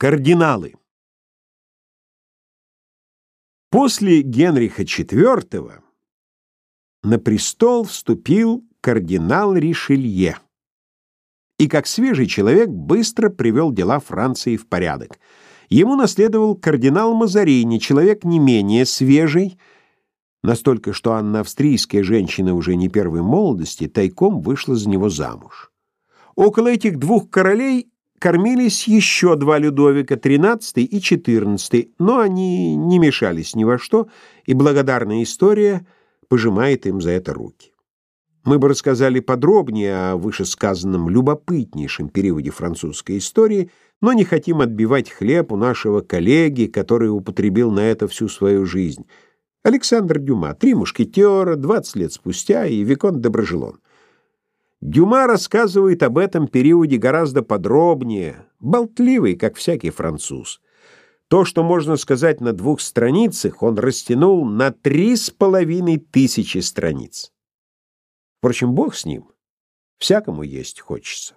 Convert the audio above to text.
Кардиналы. После Генриха IV на престол вступил кардинал Ришелье. И как свежий человек быстро привел дела Франции в порядок. Ему наследовал кардинал Мазарини, человек не менее свежий, настолько, что Анна Австрийская женщина уже не первой молодости тайком вышла за него замуж. Около этих двух королей кормились еще два Людовика, XIII и XIV, но они не мешались ни во что, и благодарная история пожимает им за это руки. Мы бы рассказали подробнее о вышесказанном любопытнейшем периоде французской истории, но не хотим отбивать хлеб у нашего коллеги, который употребил на это всю свою жизнь. Александр Дюма, «Три мушкетера», «Двадцать лет спустя» и «Викон Доброжелон». Дюма рассказывает об этом периоде гораздо подробнее, болтливый, как всякий француз. То, что можно сказать на двух страницах, он растянул на три с половиной тысячи страниц. Впрочем, бог с ним. Всякому есть хочется.